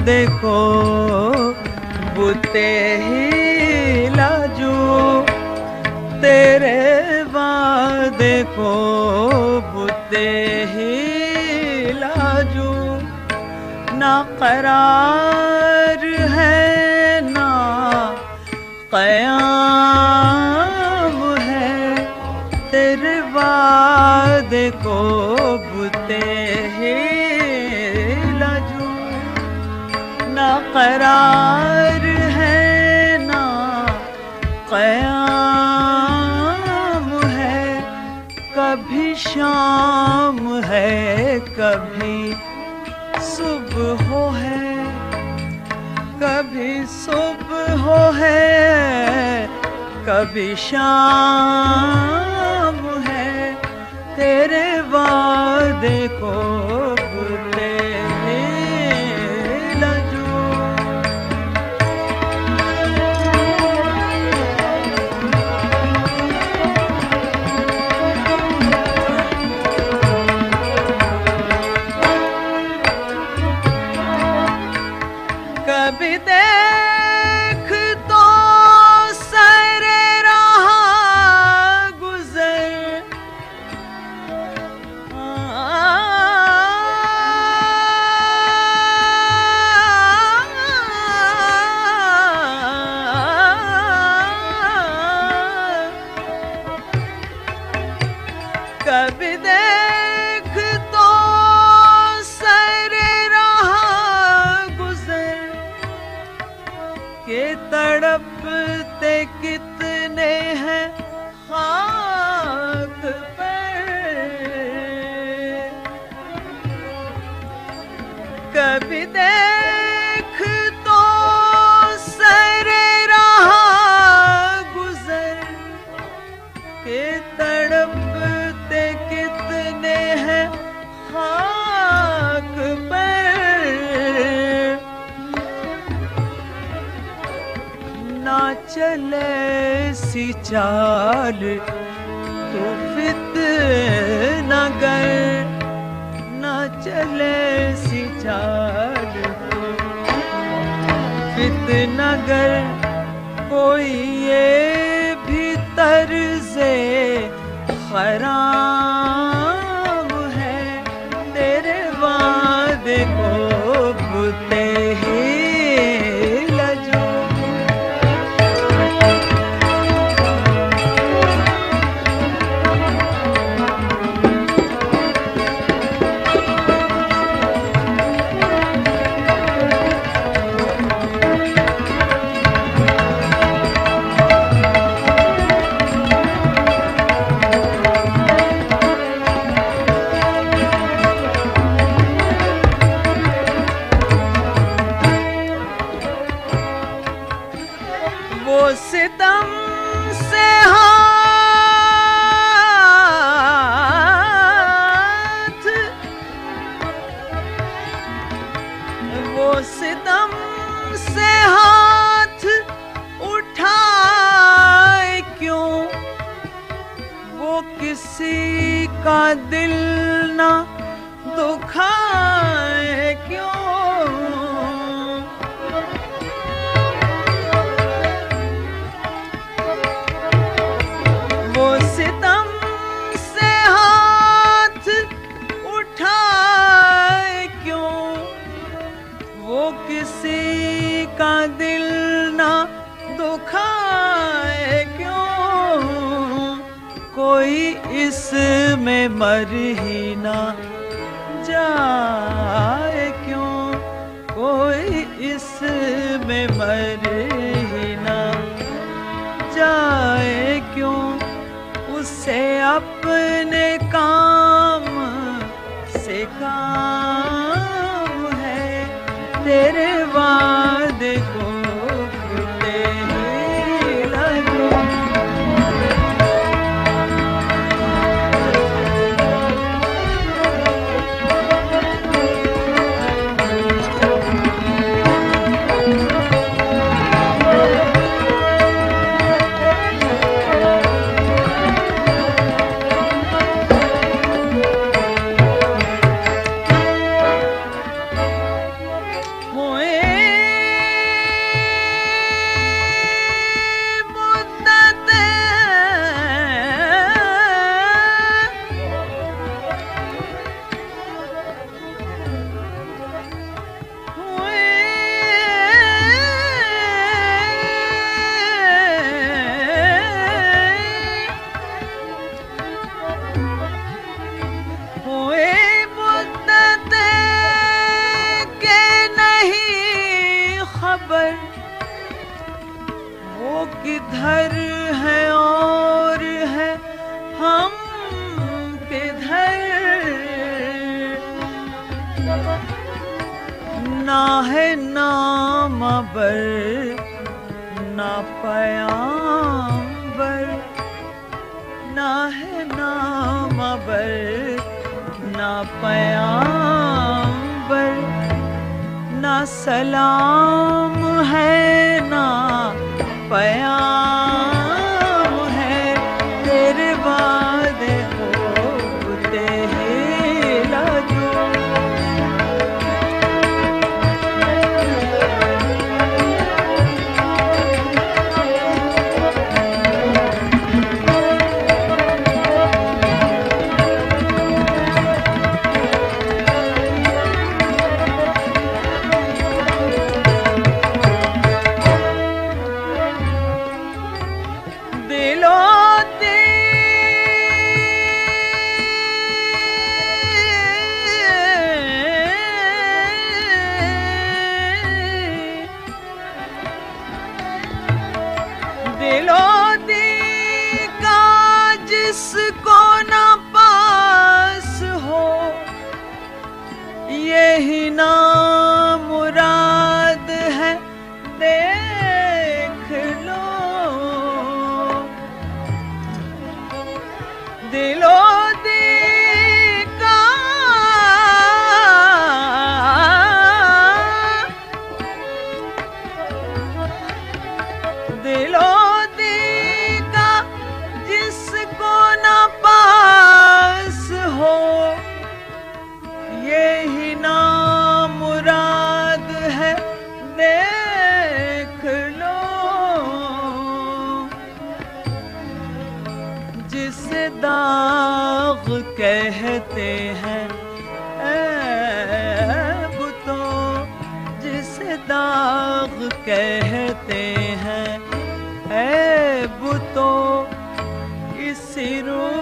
وعدے کو بتے ہی لاجو۔ تیرے وعدے کو بتے ہی لاجو۔ نہ قرار ہے، نہ قیام ہے۔ تیرے وعدے کو قرار ہے نہ قیام ہے، کبھی شام ہے، کبھی صبح ہے، کبھی صبح ہے، کبھی شام ہے۔ تیرے وعدے کو کبھی دیکھ تو سر رہا گزر کہ تڑپتے کتنے ہیں خاک پر نہ چلے سی چال تو فت نہ گر نہ چلے سی چال نگر کوئی یہ بھی طرز خرام ہے۔ تیرے وعدے کو بتے ستم سے ہاتھ۔ وہ ستم سے ہاتھ اٹھائے کیوں؟ وہ کسی کا دل دکھائے کیوں؟ کوئی اس میں مر ہی نہ جائے کیوں؟ کوئی اس میں مر ہی نہ جائے کیوں؟ اسے اپنے کام سے کام ہے نام بر، نہ پیام بر نہ ہے نام بر، نہ پیامبر، نہ سلام ہے نہ پیام نہ پاس ہو یہی نام کہتے ہیں اے تو جس داغ کہتے ہیں۔ اے تو اسی روح